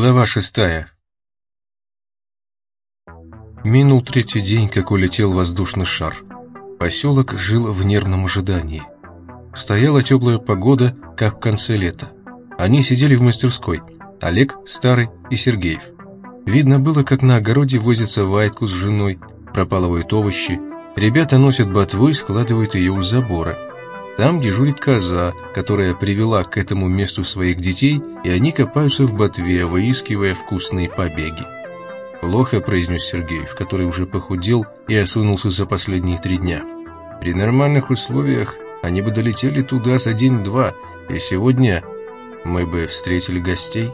Глава шестая Минул третий день, как улетел воздушный шар. Поселок жил в нервном ожидании. Стояла теплая погода, как в конце лета. Они сидели в мастерской. Олег, Старый и Сергеев. Видно было, как на огороде возится Вайтку с женой, пропалывают овощи. Ребята носят ботву и складывают ее у забора. Там дежурит коза, которая привела к этому месту своих детей, и они копаются в ботве, выискивая вкусные побеги. «Плохо», — произнес Сергеев, который уже похудел и осунулся за последние три дня. «При нормальных условиях они бы долетели туда с один-два, и сегодня мы бы встретили гостей».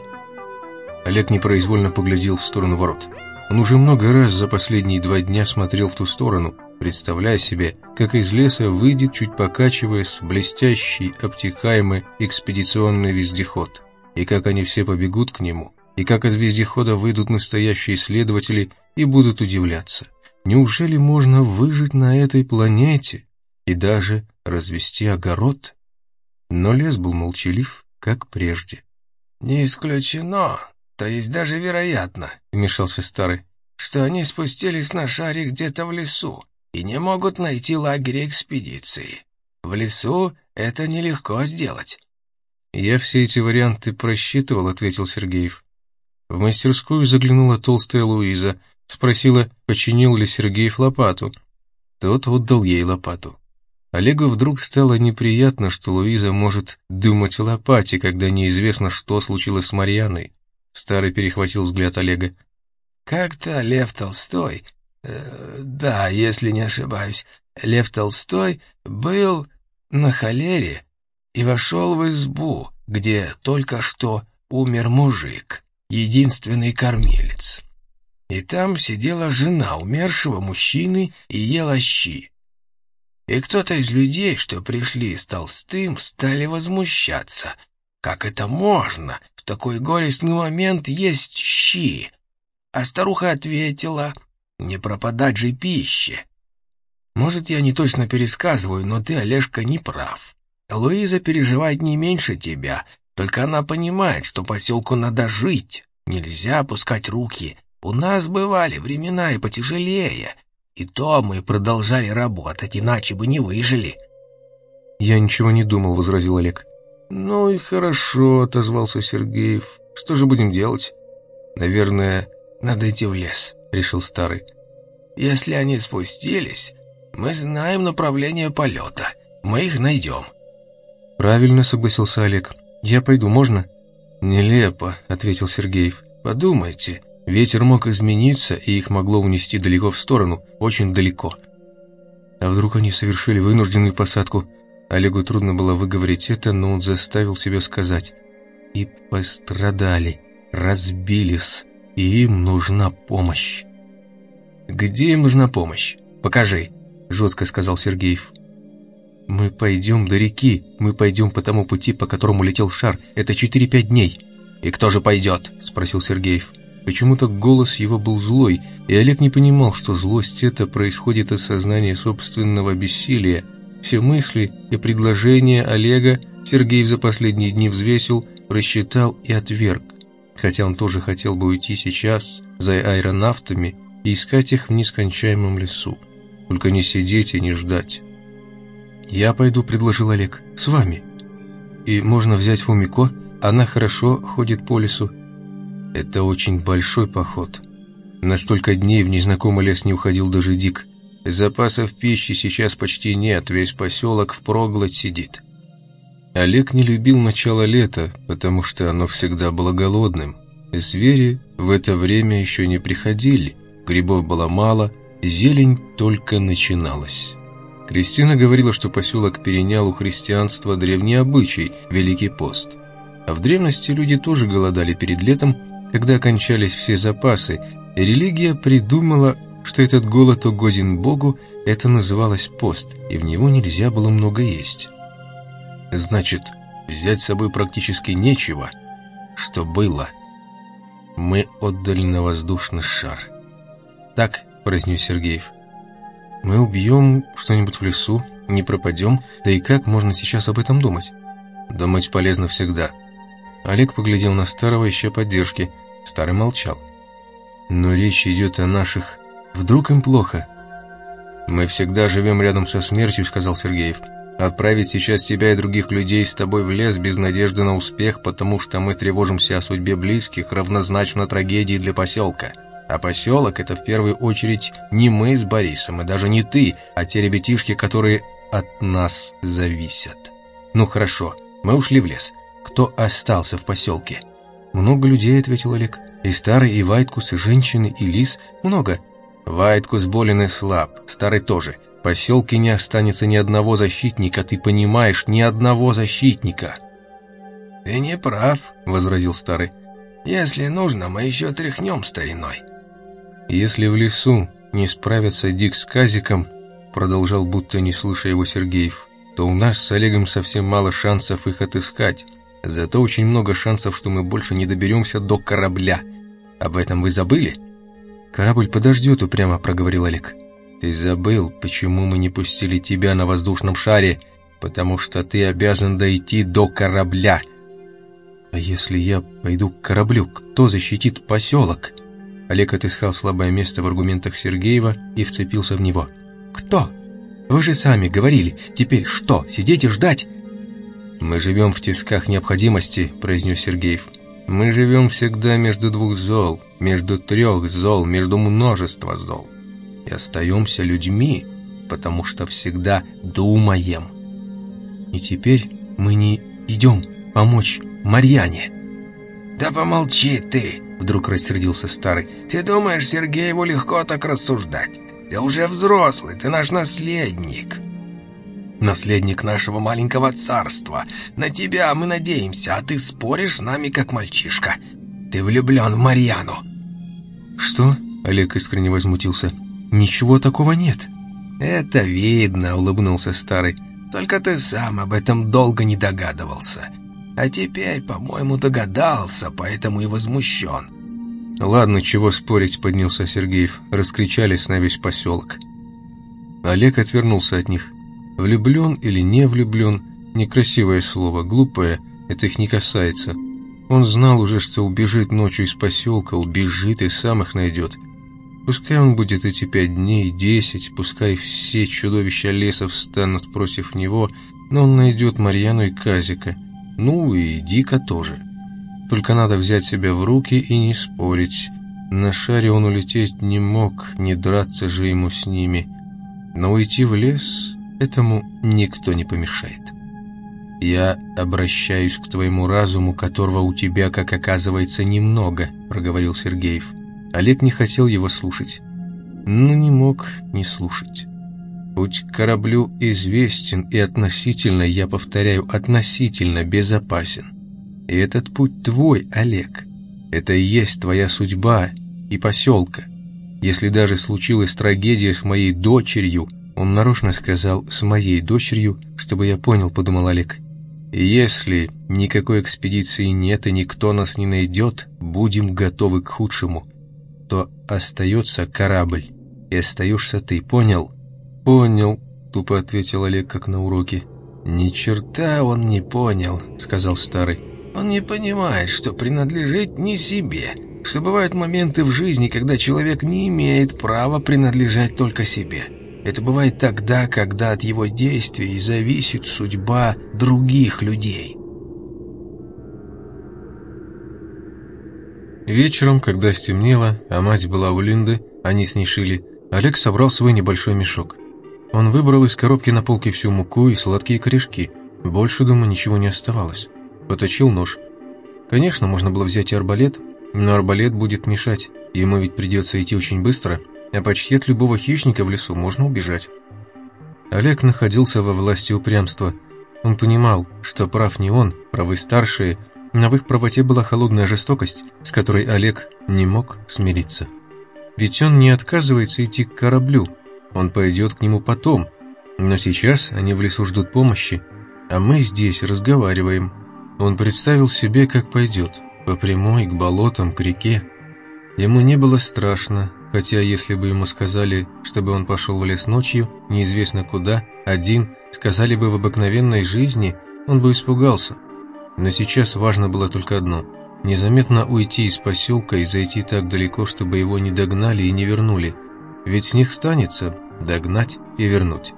Олег непроизвольно поглядел в сторону ворот. Он уже много раз за последние два дня смотрел в ту сторону, представляя себе, как из леса выйдет, чуть покачиваясь, блестящий, обтекаемый экспедиционный вездеход, и как они все побегут к нему, и как из вездехода выйдут настоящие исследователи и будут удивляться. Неужели можно выжить на этой планете и даже развести огород? Но лес был молчалив, как прежде. «Не исключено, то есть даже вероятно», — вмешался старый, «что они спустились на шаре где-то в лесу, и не могут найти лагерь экспедиции. В лесу это нелегко сделать. «Я все эти варианты просчитывал», — ответил Сергеев. В мастерскую заглянула толстая Луиза, спросила, починил ли Сергеев лопату. Тот отдал ей лопату. Олегу вдруг стало неприятно, что Луиза может думать о лопате, когда неизвестно, что случилось с Марьяной. Старый перехватил взгляд Олега. «Как-то Лев Толстой Э, да, если не ошибаюсь, Лев Толстой был на холере и вошел в избу, где только что умер мужик, единственный кормилец. И там сидела жена умершего мужчины и ела щи. И кто-то из людей, что пришли с Толстым, стали возмущаться. Как это можно в такой горестный момент есть щи? А старуха ответила — не пропадать же пище. Может, я не точно пересказываю, но ты, Олежка, не прав. Луиза переживает не меньше тебя, только она понимает, что поселку надо жить. Нельзя опускать руки. У нас бывали времена и потяжелее. И то мы продолжали работать, иначе бы не выжили. «Я ничего не думал», — возразил Олег. «Ну и хорошо», — отозвался Сергеев. «Что же будем делать?» «Наверное, надо идти в лес» решил старый. «Если они спустились, мы знаем направление полета. Мы их найдем». «Правильно», — согласился Олег. «Я пойду, можно?» «Нелепо», — ответил Сергеев. «Подумайте, ветер мог измениться, и их могло унести далеко в сторону, очень далеко». А вдруг они совершили вынужденную посадку? Олегу трудно было выговорить это, но он заставил себя сказать. «И пострадали, разбились» и им нужна помощь. «Где им нужна помощь? Покажи», — жестко сказал Сергеев. «Мы пойдем до реки, мы пойдем по тому пути, по которому летел шар. Это 4-5 дней». «И кто же пойдет?» — спросил Сергеев. Почему-то голос его был злой, и Олег не понимал, что злость это происходит от сознания собственного бессилия. Все мысли и предложения Олега Сергеев за последние дни взвесил, рассчитал и отверг хотя он тоже хотел бы уйти сейчас за аэронавтами и искать их в нескончаемом лесу. Только не сидеть и не ждать. «Я пойду», — предложил Олег, — «с вами. И можно взять Фумико, она хорошо ходит по лесу. Это очень большой поход. На столько дней в незнакомый лес не уходил даже Дик. Запасов пищи сейчас почти нет, весь поселок впроглоть сидит. Олег не любил начало лета, потому что оно всегда было голодным. Звери в это время еще не приходили, грибов было мало, зелень только начиналась. Кристина говорила, что поселок перенял у христианства древний обычай – Великий пост. А в древности люди тоже голодали перед летом, когда кончались все запасы, и религия придумала, что этот голод угоден Богу, это называлось пост, и в него нельзя было много есть. Значит, взять с собой практически нечего. Что было? Мы отдали на воздушный шар. Так, произнес Сергеев. Мы убьем что-нибудь в лесу, не пропадем, да и как можно сейчас об этом думать? Думать полезно всегда. Олег поглядел на старого, ища поддержки. Старый молчал. «Но речь идет о наших... Вдруг им плохо?» «Мы всегда живем рядом со смертью», — сказал Сергеев. «Отправить сейчас тебя и других людей с тобой в лес без надежды на успех, потому что мы тревожимся о судьбе близких, равнозначно трагедии для поселка. А поселок — это в первую очередь не мы с Борисом, и даже не ты, а те ребятишки, которые от нас зависят. Ну хорошо, мы ушли в лес. Кто остался в поселке?» «Много людей», — ответил Олег. «И старый, и Вайткус, и женщины, и лис. Много». Вайткус болен и слаб, старый тоже. В поселке не останется ни одного защитника, ты понимаешь, ни одного защитника. «Ты не прав», — возразил старый. «Если нужно, мы еще тряхнем стариной». «Если в лесу не справятся Дик с Казиком», — продолжал, будто не слыша его Сергеев, «то у нас с Олегом совсем мало шансов их отыскать. Зато очень много шансов, что мы больше не доберемся до корабля. Об этом вы забыли?» «Корабль подождет», — упрямо проговорил Олег. «Ты забыл, почему мы не пустили тебя на воздушном шаре? Потому что ты обязан дойти до корабля». «А если я пойду к кораблю, кто защитит поселок?» Олег отыскал слабое место в аргументах Сергеева и вцепился в него. «Кто? Вы же сами говорили. Теперь что, сидеть и ждать?» «Мы живем в тисках необходимости», — произнес Сергеев. Мы живем всегда между двух зол, между трех зол, между множества зол. И остаемся людьми, потому что всегда думаем. И теперь мы не идем помочь Марьяне. «Да помолчи ты!» — вдруг рассердился старый. «Ты думаешь, Сергееву легко так рассуждать? Ты уже взрослый, ты наш наследник!» наследник нашего маленького царства. На тебя мы надеемся, а ты споришь с нами, как мальчишка. Ты влюблен в Марьяну». «Что?» — Олег искренне возмутился. «Ничего такого нет». «Это видно», — улыбнулся старый. «Только ты сам об этом долго не догадывался. А теперь, по-моему, догадался, поэтому и возмущен». «Ладно, чего спорить», — поднялся Сергеев. Раскричались на весь поселок. Олег отвернулся от них. Влюблен или не влюблен – некрасивое слово, глупое, это их не касается. Он знал уже, что убежит ночью из поселка, убежит и сам их найдет. Пускай он будет эти пять дней, десять, пускай все чудовища леса встанут против него, но он найдет Марьяну и Казика, ну и Дика тоже. Только надо взять себя в руки и не спорить. На шаре он улететь не мог, не драться же ему с ними. Но уйти в лес Этому никто не помешает. «Я обращаюсь к твоему разуму, которого у тебя, как оказывается, немного», — проговорил Сергеев. Олег не хотел его слушать, но не мог не слушать. «Путь к кораблю известен и относительно, я повторяю, относительно безопасен. И этот путь твой, Олег. Это и есть твоя судьба и поселка. Если даже случилась трагедия с моей дочерью, он нарочно сказал «с моей дочерью», чтобы я понял, подумал Олег. «Если никакой экспедиции нет и никто нас не найдет, будем готовы к худшему, то остается корабль, и остаешься ты, понял?» «Понял», — тупо ответил Олег, как на уроке. «Ни черта он не понял», — сказал старый. «Он не понимает, что принадлежит не себе, что бывают моменты в жизни, когда человек не имеет права принадлежать только себе». Это бывает тогда, когда от его действий зависит судьба других людей. Вечером, когда стемнело, а мать была у Линды, они с ней шили, Олег собрал свой небольшой мешок. Он выбрал из коробки на полке всю муку и сладкие корешки. Больше дома ничего не оставалось. Поточил нож. Конечно, можно было взять и арбалет, но арбалет будет мешать. Ему ведь придется идти очень быстро – а почти от любого хищника в лесу можно убежать. Олег находился во власти упрямства. Он понимал, что прав не он, правы старшие, но в их правоте была холодная жестокость, с которой Олег не мог смириться. Ведь он не отказывается идти к кораблю, он пойдет к нему потом, но сейчас они в лесу ждут помощи, а мы здесь разговариваем. Он представил себе, как пойдет, по прямой, к болотам, к реке. Ему не было страшно, Хотя, если бы ему сказали, чтобы он пошел в лес ночью, неизвестно куда, один, сказали бы в обыкновенной жизни, он бы испугался. Но сейчас важно было только одно – Незаметно уйти из поселка и зайти так далеко, чтобы его не догнали и не вернули. Ведь с них станется догнать и вернуть.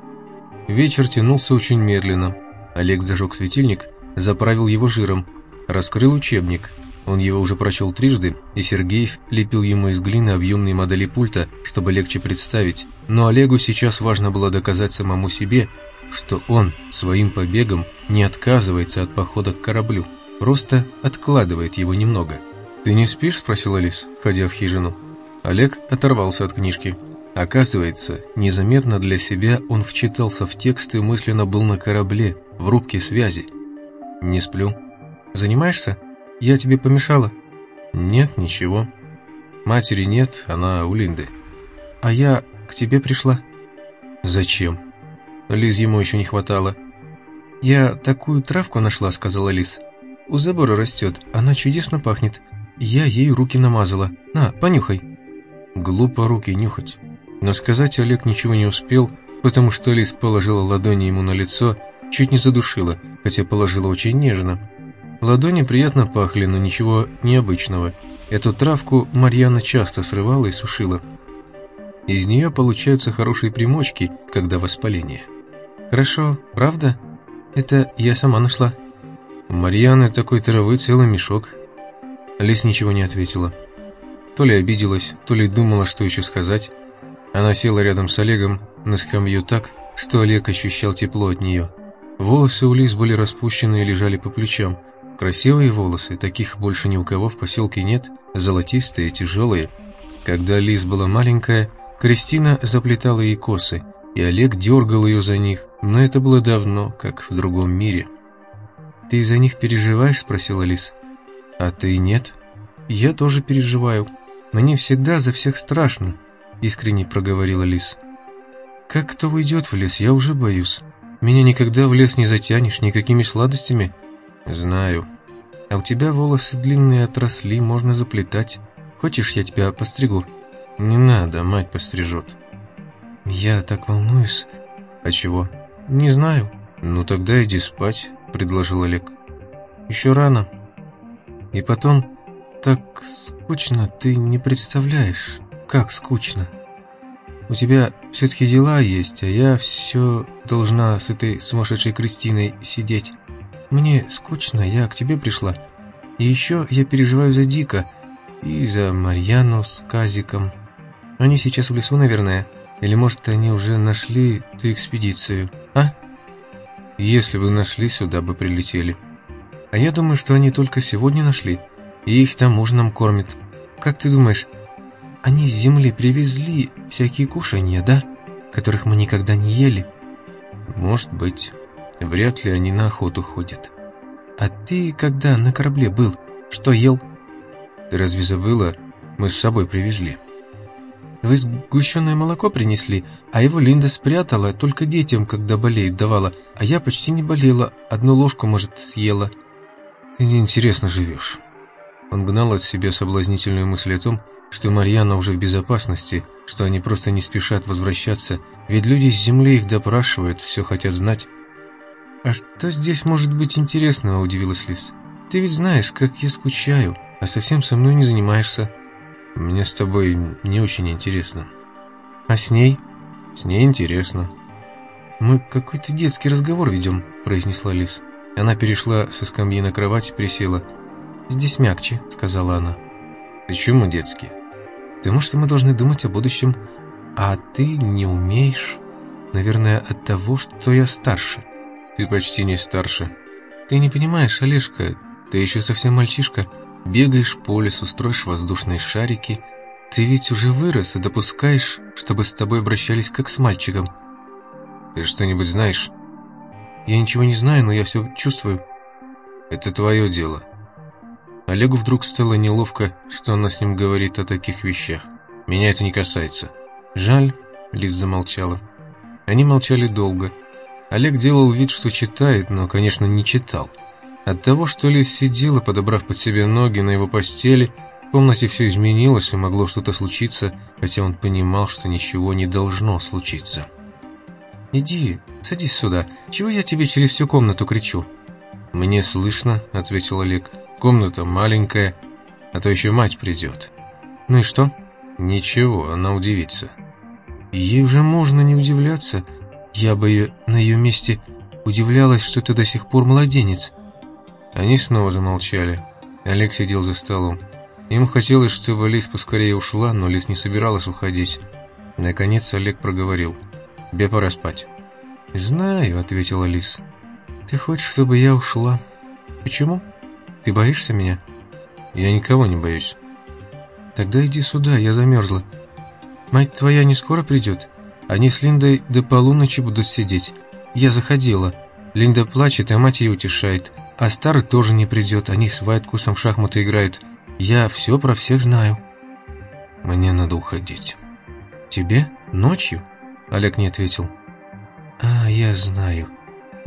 Вечер тянулся очень медленно. Олег зажег светильник, заправил его жиром, раскрыл учебник. Он его уже прочел трижды, и Сергеев лепил ему из глины объемные модели пульта, чтобы легче представить. Но Олегу сейчас важно было доказать самому себе, что он своим побегом не отказывается от похода к кораблю, просто откладывает его немного. «Ты не спишь?» – спросил Алис, входя в хижину. Олег оторвался от книжки. Оказывается, незаметно для себя он вчитался в текст и мысленно был на корабле, в рубке связи. «Не сплю». «Занимаешься? Я тебе помешала?» «Нет, ничего. Матери нет, она у Линды». «А я к тебе пришла». «Зачем?» Лиз ему еще не хватало. «Я такую травку нашла», — сказала Лиз. «У забора растет, она чудесно пахнет. Я ей руки намазала. На, понюхай». Глупо руки нюхать. Но сказать Олег ничего не успел, потому что Лиз положила ладони ему на лицо, чуть не задушила, хотя положила очень нежно. Ладони приятно пахли, но ничего необычного. Эту травку Марьяна часто срывала и сушила. Из нее получаются хорошие примочки, когда воспаление. «Хорошо, правда? Это я сама нашла». «У Марьяны такой травы целый мешок». Лис ничего не ответила. То ли обиделась, то ли думала, что еще сказать. Она села рядом с Олегом на скамью так, что Олег ощущал тепло от нее. Волосы у Лиз были распущены и лежали по плечам. Красивые волосы, таких больше ни у кого в поселке нет, золотистые, тяжелые. Когда Лиз была маленькая, Кристина заплетала ей косы, и Олег дергал ее за них, но это было давно, как в другом мире. «Ты за них переживаешь?» – спросила Лиз. «А ты нет?» «Я тоже переживаю. Мне всегда за всех страшно. — искренне проговорила Лис. «Как кто уйдет в лес, я уже боюсь. Меня никогда в лес не затянешь никакими сладостями». «Знаю. А у тебя волосы длинные отросли, можно заплетать. Хочешь, я тебя постригу?» «Не надо, мать пострижет». «Я так волнуюсь». «А чего?» «Не знаю». «Ну тогда иди спать», — предложил Олег. «Еще рано. И потом, так скучно, ты не представляешь». Как скучно. У тебя все-таки дела есть, а я все должна с этой сумасшедшей Кристиной сидеть. Мне скучно, я к тебе пришла. И еще я переживаю за Дика и за Марьяну с Казиком. Они сейчас в лесу, наверное. Или, может, они уже нашли ту экспедицию, а? Если бы нашли, сюда бы прилетели. А я думаю, что они только сегодня нашли, и их там ужином кормят. Как ты думаешь, они с земли привезли всякие кушанья, да? Которых мы никогда не ели. Может быть. Вряд ли они на охоту ходят. А ты, когда на корабле был, что ел? Ты разве забыла? Мы с собой привезли. Вы сгущенное молоко принесли, а его Линда спрятала, только детям, когда болеют, давала. А я почти не болела, одну ложку, может, съела. Ты неинтересно живешь. Он гнал от себя соблазнительную мысль о том, что Марьяна уже в безопасности, что они просто не спешат возвращаться, ведь люди с земли их допрашивают, все хотят знать. «А что здесь может быть интересного?» – удивилась Лис. «Ты ведь знаешь, как я скучаю, а совсем со мной не занимаешься». «Мне с тобой не очень интересно». «А с ней?» «С ней интересно». «Мы какой-то детский разговор ведем», – произнесла Лис. Она перешла со скамьи на кровать и присела. «Здесь мягче», – сказала она. «Почему детский?» Потому что мы должны думать о будущем, а ты не умеешь. Наверное, от того, что я старше. Ты почти не старше. Ты не понимаешь, Олежка, ты еще совсем мальчишка. Бегаешь по лесу, строишь воздушные шарики. Ты ведь уже вырос и допускаешь, чтобы с тобой обращались как с мальчиком. Ты что-нибудь знаешь? Я ничего не знаю, но я все чувствую. Это твое дело. Олегу вдруг стало неловко, что она с ним говорит о таких вещах. «Меня это не касается». «Жаль», — Лиз замолчала. Они молчали долго. Олег делал вид, что читает, но, конечно, не читал. От того, что Лиз сидела, подобрав под себе ноги на его постели, в комнате все изменилось и могло что-то случиться, хотя он понимал, что ничего не должно случиться. «Иди, садись сюда. Чего я тебе через всю комнату кричу?» «Мне слышно», — ответил Олег. Комната маленькая, а то еще мать придет. Ну и что? Ничего, она удивится. Ей уже можно не удивляться. Я бы ее на ее месте удивлялась, что ты до сих пор младенец. Они снова замолчали. Олег сидел за столом. Ему хотелось, чтобы Лис поскорее ушла, но Лис не собиралась уходить. Наконец Олег проговорил. «Тебе пора спать». «Знаю», — ответила Лис. «Ты хочешь, чтобы я ушла? Почему? Ты боишься меня?» «Я никого не боюсь». «Тогда иди сюда, я замерзла. Мать твоя не скоро придет? Они с Линдой до полуночи будут сидеть. Я заходила. Линда плачет, а мать ее утешает. А старый тоже не придет, они с Вайткусом в шахматы играют. Я все про всех знаю». «Мне надо уходить». «Тебе? Ночью?» Олег не ответил. «А, я знаю.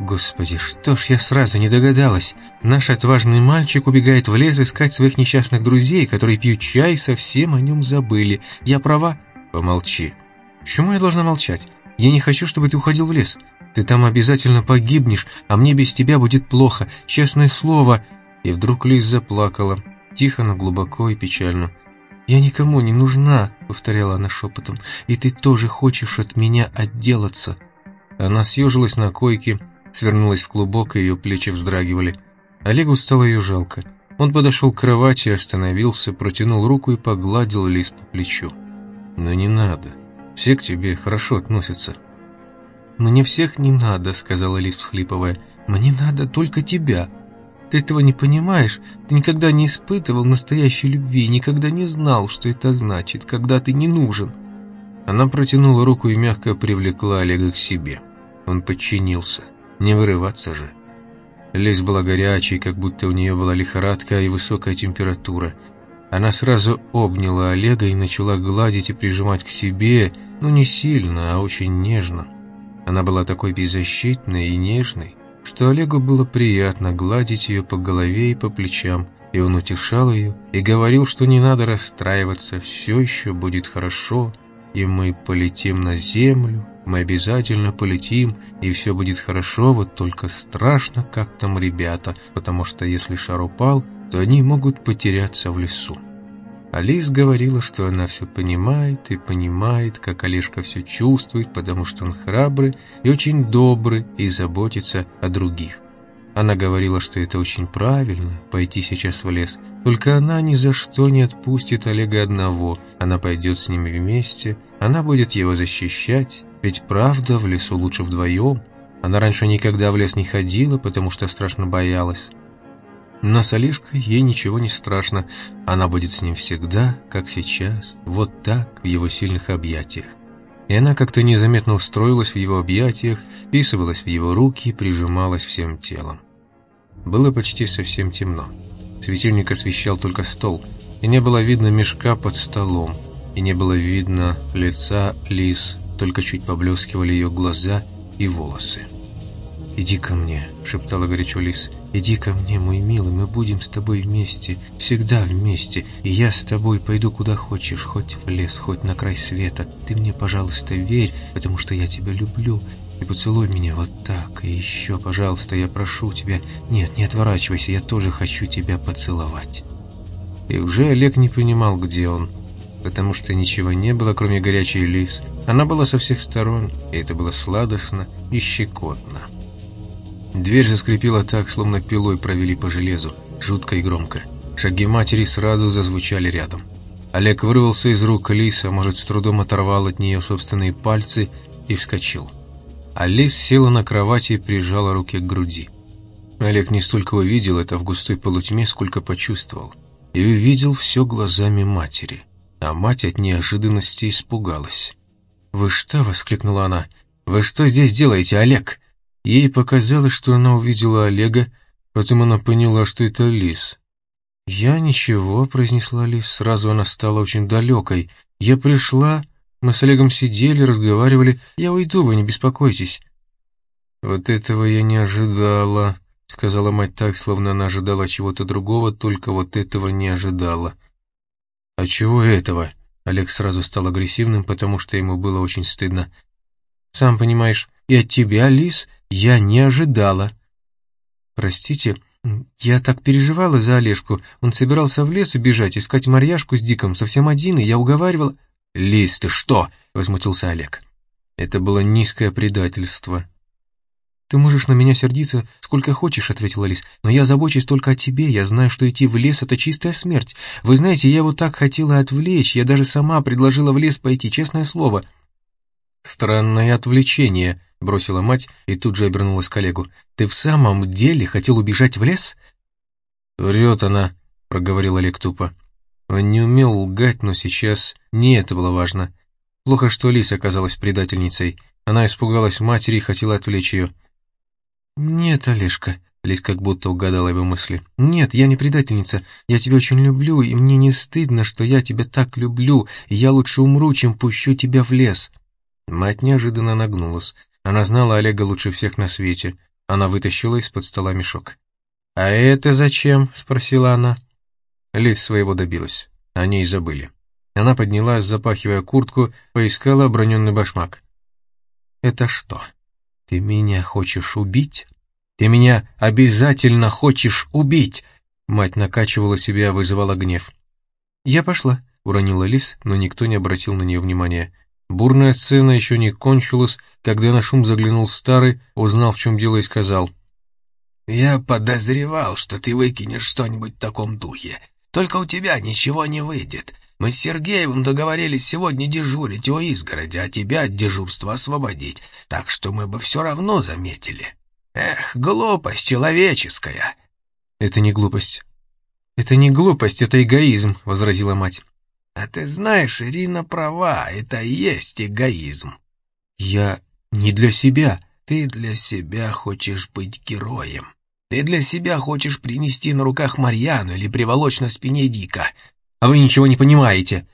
Господи, что ж я сразу не догадалась. Наш отважный мальчик убегает в лес искать своих несчастных друзей, которые пьют чай и совсем о нем забыли. Я права?» «Помолчи». «Почему я должна молчать? Я не хочу, чтобы ты уходил в лес. Ты там обязательно погибнешь, а мне без тебя будет плохо, честное слово». И вдруг Лиз заплакала, тихо, но глубоко и печально. «Я никому не нужна», — повторяла она шепотом, «и ты тоже хочешь от меня отделаться». Она съежилась на койке, свернулась в клубок, и ее плечи вздрагивали. Олегу стало ее жалко. Он подошел к кровати, остановился, протянул руку и погладил Лис по плечу. «Но не надо. Все к тебе хорошо относятся». «Мне всех не надо», — сказала Лис, всхлипывая. «Мне надо только тебя». Ты этого не понимаешь? Ты никогда не испытывал настоящей любви, никогда не знал, что это значит, когда ты не нужен». Она протянула руку и мягко привлекла Олега к себе. Он подчинился. Не вырываться же. Лесь была горячей, как будто у нее была лихорадка и высокая температура. Она сразу обняла Олега и начала гладить и прижимать к себе, но не сильно, а очень нежно. Она была такой беззащитной и нежной, что Олегу было приятно гладить ее по голове и по плечам, и он утешал ее и говорил, что не надо расстраиваться, все еще будет хорошо, и мы полетим на землю, мы обязательно полетим, и все будет хорошо, вот только страшно, как там ребята, потому что если шар упал, то они могут потеряться в лесу. Алис говорила, что она все понимает и понимает, как Олежка все чувствует, потому что он храбрый и очень добрый и заботится о других. Она говорила, что это очень правильно, пойти сейчас в лес. Только она ни за что не отпустит Олега одного. Она пойдет с ним вместе, она будет его защищать. Ведь правда, в лесу лучше вдвоем. Она раньше никогда в лес не ходила, потому что страшно боялась. Но с Олежкой ей ничего не страшно. Она будет с ним всегда, как сейчас, вот так, в его сильных объятиях. И она как-то незаметно устроилась в его объятиях, вписывалась в его руки прижималась всем телом. Было почти совсем темно. Светильник освещал только стол, и не было видно мешка под столом, и не было видно лица Лис, только чуть поблескивали ее глаза и волосы. «Иди ко мне», — шептала горячо Лис, — Иди ко мне, мой милый, мы будем с тобой вместе, всегда вместе, и я с тобой пойду куда хочешь, хоть в лес, хоть на край света. Ты мне, пожалуйста, верь, потому что я тебя люблю, и поцелуй меня вот так, и еще, пожалуйста, я прошу тебя, нет, не отворачивайся, я тоже хочу тебя поцеловать». И уже Олег не понимал, где он, потому что ничего не было, кроме горячей лис. Она была со всех сторон, и это было сладостно и щекотно. Дверь заскрипела так, словно пилой провели по железу, жутко и громко. Шаги матери сразу зазвучали рядом. Олег вырвался из рук Лиса, может, с трудом оторвал от нее собственные пальцы и вскочил. А Лис села на кровати и прижала руки к груди. Олег не столько увидел это в густой полутьме, сколько почувствовал. И увидел все глазами матери. А мать от неожиданности испугалась. «Вы что?» — воскликнула она. «Вы что здесь делаете, Олег?» Ей показалось, что она увидела Олега, потом она поняла, что это Лис. «Я ничего», — произнесла Лис, сразу она стала очень далекой. «Я пришла, мы с Олегом сидели, разговаривали. Я уйду, вы не беспокойтесь». «Вот этого я не ожидала», — сказала мать так, словно она ожидала чего-то другого, только вот этого не ожидала. «А чего этого?» Олег сразу стал агрессивным, потому что ему было очень стыдно. «Сам понимаешь, и от тебя, Лис, я не ожидала. Простите, Я так переживала за Олежку. Он собирался в лес убежать, искать Марьяшку с Диком, совсем один, и я уговаривала... «Лис, ты что?» — возмутился Олег. Это было низкое предательство. «Ты можешь на меня сердиться сколько хочешь», — ответила Лис, «но я забочусь только о тебе, я знаю, что идти в лес — это чистая смерть. Вы знаете, я его так хотела отвлечь, я даже сама предложила в лес пойти, честное слово». «Странное отвлечение», — бросила мать и тут же обернулась к коллегу. «Ты в самом деле хотел убежать в лес?» «Врет она», — проговорил Олег тупо. Он не умел лгать, но сейчас не это было важно. Плохо, что Лис оказалась предательницей. Она испугалась матери и хотела отвлечь ее. «Нет, Олежка», — Лис как будто угадала его мысли. «Нет, я не предательница. Я тебя очень люблю, и мне не стыдно, что я тебя так люблю, я лучше умру, чем пущу тебя в лес». Мать неожиданно нагнулась. Она знала Олега лучше всех на свете. Она вытащила из-под стола мешок. «А это зачем?» — спросила она. Лис своего добилась. О ней забыли. Она поднялась, запахивая куртку, поискала оброненный башмак. «Это что? Ты меня хочешь убить?» «Ты меня обязательно хочешь убить!» Мать накачивала себя, вызывала гнев. «Я пошла», — уронила Лис, но никто не обратил на нее внимания. Бурная сцена еще не кончилась, когда на шум заглянул старый, узнал, в чем дело, и сказал. «Я подозревал, что ты выкинешь что-нибудь в таком духе. Только у тебя ничего не выйдет. Мы с Сергеевым договорились сегодня дежурить у изгороди, а тебя от дежурства освободить, так что мы бы все равно заметили». Эх, глупость человеческая. Это не глупость. Это не глупость, это эгоизм, возразила мать. А ты знаешь, Ирина права, это и есть эгоизм. Я не для себя. Ты для себя хочешь быть героем. Ты для себя хочешь принести на руках Марьяну или приволочь на спине Дика. А вы ничего не понимаете.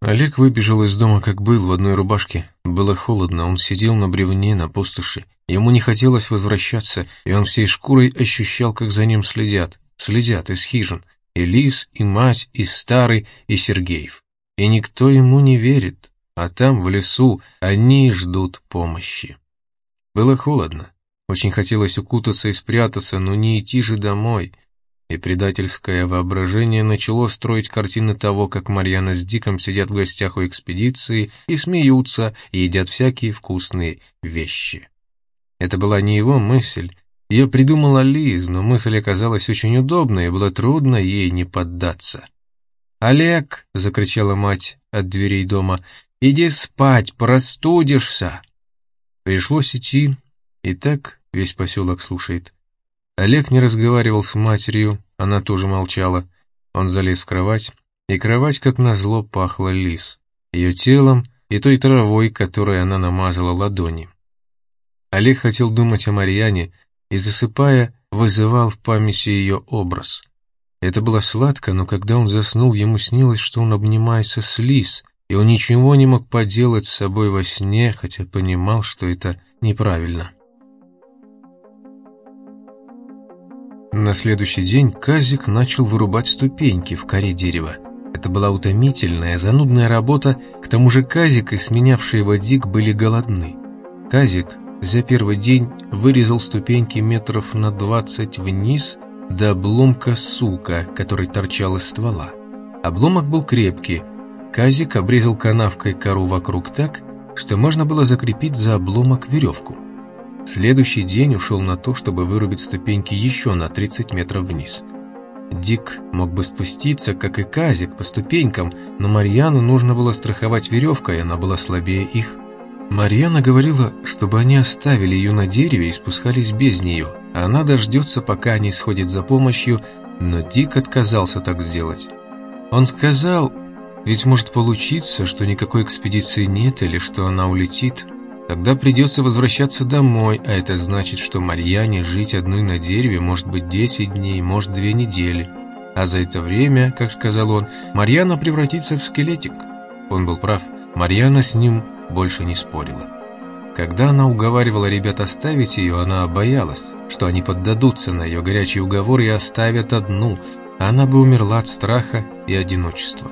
Олег выбежал из дома, как был, в одной рубашке. Было холодно, он сидел на бревне, на пустоши. Ему не хотелось возвращаться, и он всей шкурой ощущал, как за ним следят. Следят из хижин. И Лис, и мать, и Старый, и Сергеев. И никто ему не верит, а там, в лесу, они ждут помощи. Было холодно. Очень хотелось укутаться и спрятаться, но не идти же домой и предательское воображение начало строить картины того, как Марьяна с Диком сидят в гостях у экспедиции и смеются, и едят всякие вкусные вещи. Это была не его мысль, ее придумала Лиз, но мысль оказалась очень удобной, и было трудно ей не поддаться. «Олег!» — закричала мать от дверей дома. «Иди спать, простудишься!» Пришлось идти, и так весь поселок слушает. Олег не разговаривал с матерью, она тоже молчала. Он залез в кровать, и кровать, как назло, пахла лис. Ее телом и той травой, которой она намазала ладони. Олег хотел думать о Марьяне и, засыпая, вызывал в памяти ее образ. Это было сладко, но когда он заснул, ему снилось, что он обнимается с лис, и он ничего не мог поделать с собой во сне, хотя понимал, что это неправильно. На следующий день Казик начал вырубать ступеньки в коре дерева. Это была утомительная, занудная работа, к тому же Казик и сменявший его Дик были голодны. Казик за первый день вырезал ступеньки метров на двадцать вниз до обломка сука, который торчал из ствола. Обломок был крепкий. Казик обрезал канавкой кору вокруг так, что можно было закрепить за обломок веревку. Следующий день ушел на то, чтобы вырубить ступеньки еще на 30 метров вниз. Дик мог бы спуститься, как и Казик, по ступенькам, но Марьяну нужно было страховать веревкой, она была слабее их. Марьяна говорила, чтобы они оставили ее на дереве и спускались без нее, она дождется, пока они сходят за помощью, но Дик отказался так сделать. Он сказал, ведь может получиться, что никакой экспедиции нет или что она улетит. Тогда придется возвращаться домой, а это значит, что Марьяне жить одной на дереве может быть 10 дней, может две недели. А за это время, как сказал он, Марьяна превратится в скелетик. Он был прав, Марьяна с ним больше не спорила. Когда она уговаривала ребят оставить ее, она боялась, что они поддадутся на ее горячий уговор и оставят одну, она бы умерла от страха и одиночества.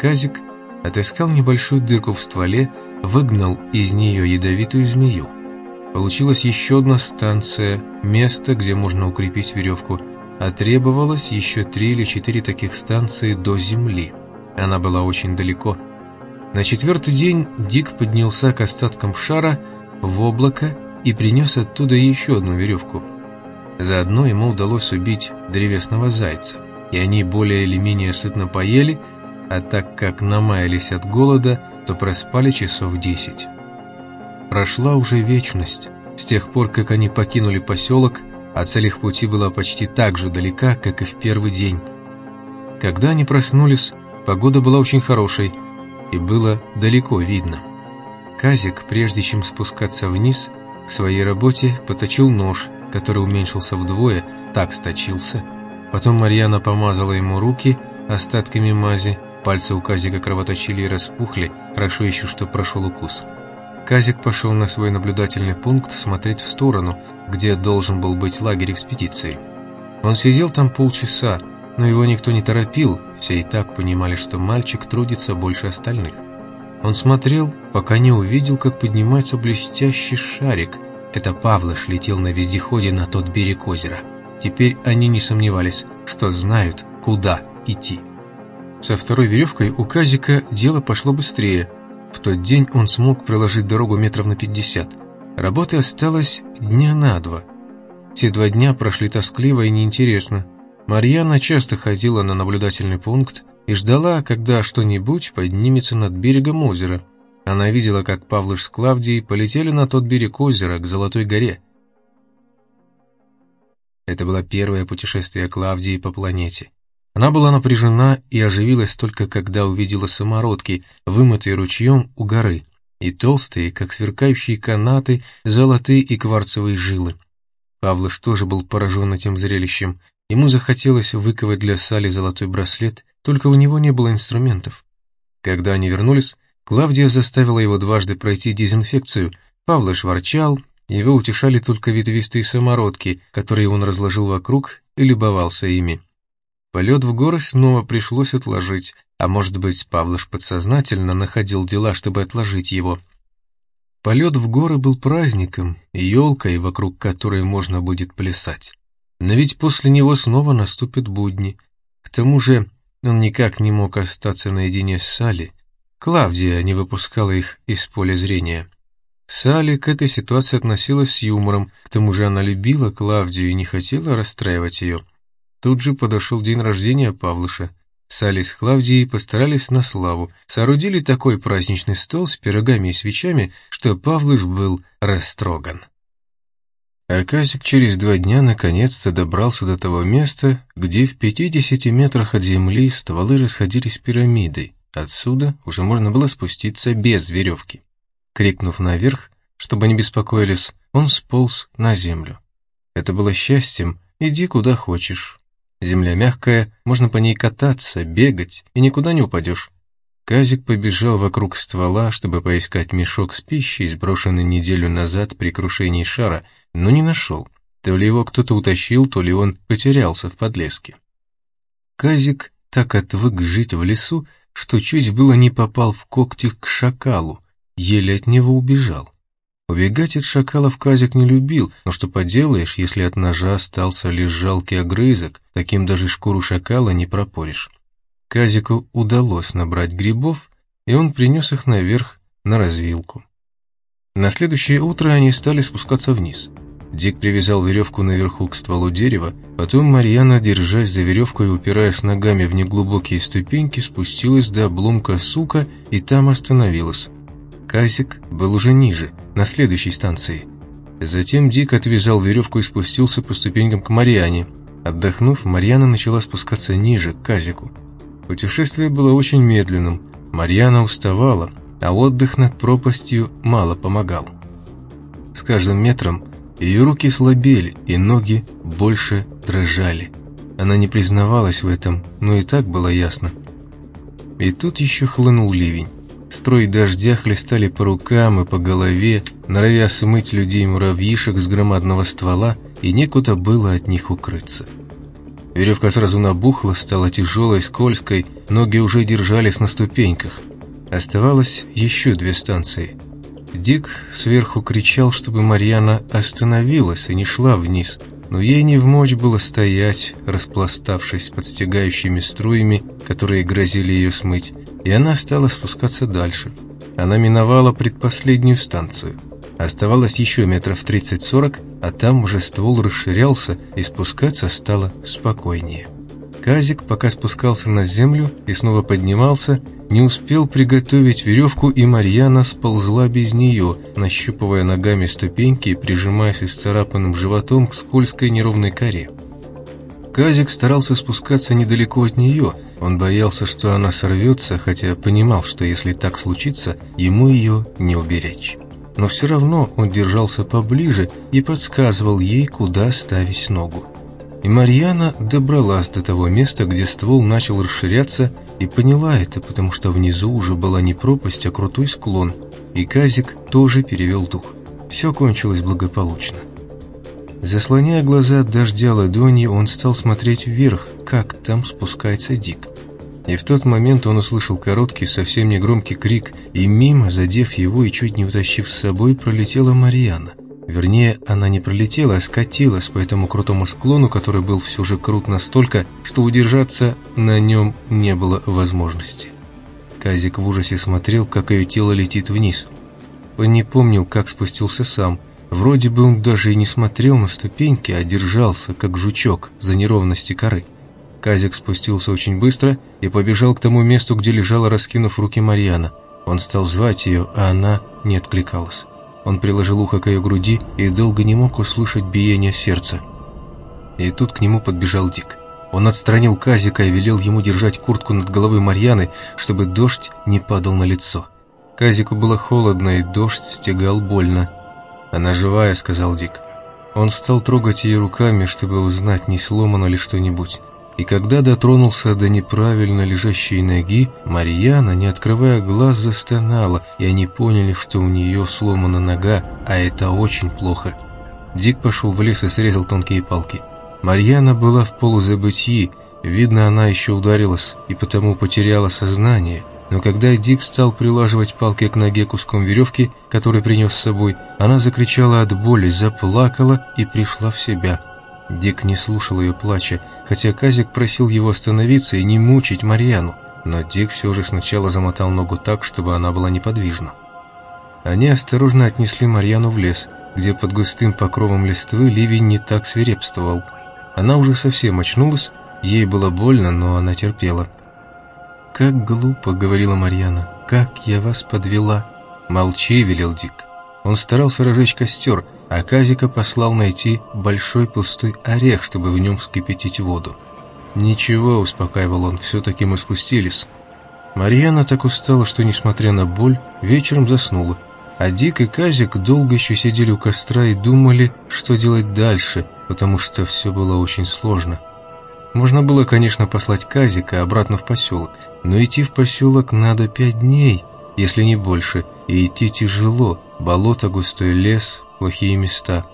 Казик отыскал небольшую дырку в стволе, выгнал из нее ядовитую змею. Получилась еще одна станция, место, где можно укрепить веревку, а требовалось еще три или четыре таких станции до земли. Она была очень далеко. На четвертый день Дик поднялся к остаткам шара в облако и принес оттуда еще одну веревку. Заодно ему удалось убить древесного зайца, и они более или менее сытно поели, а так как намаялись от голода, то проспали часов десять. Прошла уже вечность, с тех пор, как они покинули поселок, а цель их пути была почти так же далека, как и в первый день. Когда они проснулись, погода была очень хорошей, и было далеко видно. Казик, прежде чем спускаться вниз, к своей работе поточил нож, который уменьшился вдвое, так сточился. Потом Марьяна помазала ему руки остатками мази, пальцы у Казика кровоточили и распухли, хорошо еще, что прошел укус. Казик пошел на свой наблюдательный пункт смотреть в сторону, где должен был быть лагерь экспедиции. Он сидел там полчаса, но его никто не торопил, все и так понимали, что мальчик трудится больше остальных. Он смотрел, пока не увидел, как поднимается блестящий шарик. Это Павлыш летел на вездеходе на тот берег озера. Теперь они не сомневались, что знают, куда идти. Со второй веревкой у Казика дело пошло быстрее – в тот день он смог проложить дорогу метров на пятьдесят. Работы осталось дня на два. Те два дня прошли тоскливо и неинтересно. Марьяна часто ходила на наблюдательный пункт и ждала, когда что-нибудь поднимется над берегом озера. Она видела, как Павлыш с Клавдией полетели на тот берег озера, к Золотой горе. Это было первое путешествие Клавдии по планете. Она была напряжена и оживилась только когда увидела самородки, вымытые ручьем у горы, и толстые, как сверкающие канаты, золотые и кварцевые жилы. Павлыш тоже был поражен этим зрелищем. Ему захотелось выковать для Сали золотой браслет, только у него не было инструментов. Когда они вернулись, Клавдия заставила его дважды пройти дезинфекцию. Павлыш ворчал, его утешали только ветвистые самородки, которые он разложил вокруг и любовался ими. Полет в горы снова пришлось отложить, а может быть, Павлыш подсознательно находил дела, чтобы отложить его. Полет в горы был праздником, елкой, вокруг которой можно будет плясать. Но ведь после него снова наступят будни. К тому же он никак не мог остаться наедине с Салли. Клавдия не выпускала их из поля зрения. Салли к этой ситуации относилась с юмором, к тому же она любила Клавдию и не хотела расстраивать ее. Тут же подошел день рождения Павлыша. Сали с Клавдией постарались на славу, соорудили такой праздничный стол с пирогами и свечами, что Павлыш был растроган. А Казик через два дня наконец-то добрался до того места, где в 50 метрах от земли стволы расходились пирамидой. Отсюда уже можно было спуститься без веревки. Крикнув наверх, чтобы не беспокоились, он сполз на землю. Это было счастьем, иди куда хочешь. Земля мягкая, можно по ней кататься, бегать, и никуда не упадешь. Казик побежал вокруг ствола, чтобы поискать мешок с пищей, сброшенный неделю назад при крушении шара, но не нашел. То ли его кто-то утащил, то ли он потерялся в подлеске. Казик так отвык жить в лесу, что чуть было не попал в когти к шакалу, еле от него убежал. Убегать от шакалов Казик не любил, но что поделаешь, если от ножа остался лишь жалкий огрызок, таким даже шкуру шакала не пропоришь. Казику удалось набрать грибов, и он принес их наверх на развилку. На следующее утро они стали спускаться вниз. Дик привязал веревку наверху к стволу дерева, потом Марьяна, держась за веревку и упираясь ногами в неглубокие ступеньки, спустилась до обломка сука и там остановилась. Казик был уже ниже, на следующей станции. Затем Дик отвязал веревку и спустился по ступенькам к Мариане. Отдохнув, Марьяна начала спускаться ниже, к Казику. Путешествие было очень медленным. Марьяна уставала, а отдых над пропастью мало помогал. С каждым метром ее руки слабели, и ноги больше дрожали. Она не признавалась в этом, но и так было ясно. И тут еще хлынул ливень. Струи дождя хлестали по рукам и по голове, норовя смыть людей-муравьишек с громадного ствола, и некуда было от них укрыться. Веревка сразу набухла, стала тяжелой, скользкой, ноги уже держались на ступеньках. Оставалось еще две станции. Дик сверху кричал, чтобы Марьяна остановилась и не шла вниз, но ей не в мочь было стоять, распластавшись под стегающими струями, которые грозили ее смыть, и она стала спускаться дальше. Она миновала предпоследнюю станцию. Оставалось еще метров 30-40, а там уже ствол расширялся, и спускаться стало спокойнее. Казик, пока спускался на землю и снова поднимался, не успел приготовить веревку, и Марьяна сползла без нее, нащупывая ногами ступеньки и прижимаясь исцарапанным животом к скользкой неровной коре. Казик старался спускаться недалеко от нее, он боялся, что она сорвется, хотя понимал, что если так случится, ему ее не уберечь. Но все равно он держался поближе и подсказывал ей, куда ставить ногу. И Марьяна добралась до того места, где ствол начал расширяться, и поняла это, потому что внизу уже была не пропасть, а крутой склон, и Казик тоже перевел дух. Все кончилось благополучно. Заслоняя глаза от дождя ладони, он стал смотреть вверх, как там спускается Дик. И в тот момент он услышал короткий, совсем негромкий крик, и мимо, задев его и чуть не утащив с собой, пролетела Марьяна. Вернее, она не пролетела, а скатилась по этому крутому склону, который был все же крут настолько, что удержаться на нем не было возможности. Казик в ужасе смотрел, как ее тело летит вниз. Он не помнил, как спустился сам. Вроде бы он даже и не смотрел на ступеньки, а держался, как жучок, за неровности коры. Казик спустился очень быстро и побежал к тому месту, где лежала, раскинув руки Марьяна. Он стал звать ее, а она не откликалась. Он приложил ухо к ее груди и долго не мог услышать биение сердца. И тут к нему подбежал Дик. Он отстранил Казика и велел ему держать куртку над головой Марьяны, чтобы дождь не падал на лицо. Казику было холодно, и дождь стегал больно. «Она живая», — сказал Дик. Он стал трогать ее руками, чтобы узнать, не сломано ли что-нибудь. И когда дотронулся до неправильно лежащей ноги, Марьяна, не открывая глаз, застонала, и они поняли, что у нее сломана нога, а это очень плохо. Дик пошел в лес и срезал тонкие палки. Марьяна была в полузабытии, видно, она еще ударилась и потому потеряла сознание. Но когда Дик стал прилаживать палки к ноге куском веревки, который принес с собой, она закричала от боли, заплакала и пришла в себя. Дик не слушал ее плача, хотя Казик просил его остановиться и не мучить Марьяну, но Дик все же сначала замотал ногу так, чтобы она была неподвижна. Они осторожно отнесли Марьяну в лес, где под густым покровом листвы ливень не так свирепствовал. Она уже совсем очнулась, ей было больно, но она терпела. «Как глупо», — говорила Марьяна, — «как я вас подвела». «Молчи», — велел Дик. Он старался разжечь костер, а Казика послал найти большой пустой орех, чтобы в нем вскипятить воду. «Ничего», — успокаивал он, — «все-таки мы спустились». Марьяна так устала, что, несмотря на боль, вечером заснула. А Дик и Казик долго еще сидели у костра и думали, что делать дальше, потому что все было очень сложно. Можно было, конечно, послать Казика обратно в поселок, но идти в поселок надо пять дней, если не больше, и идти тяжело, болото, густой лес, плохие места.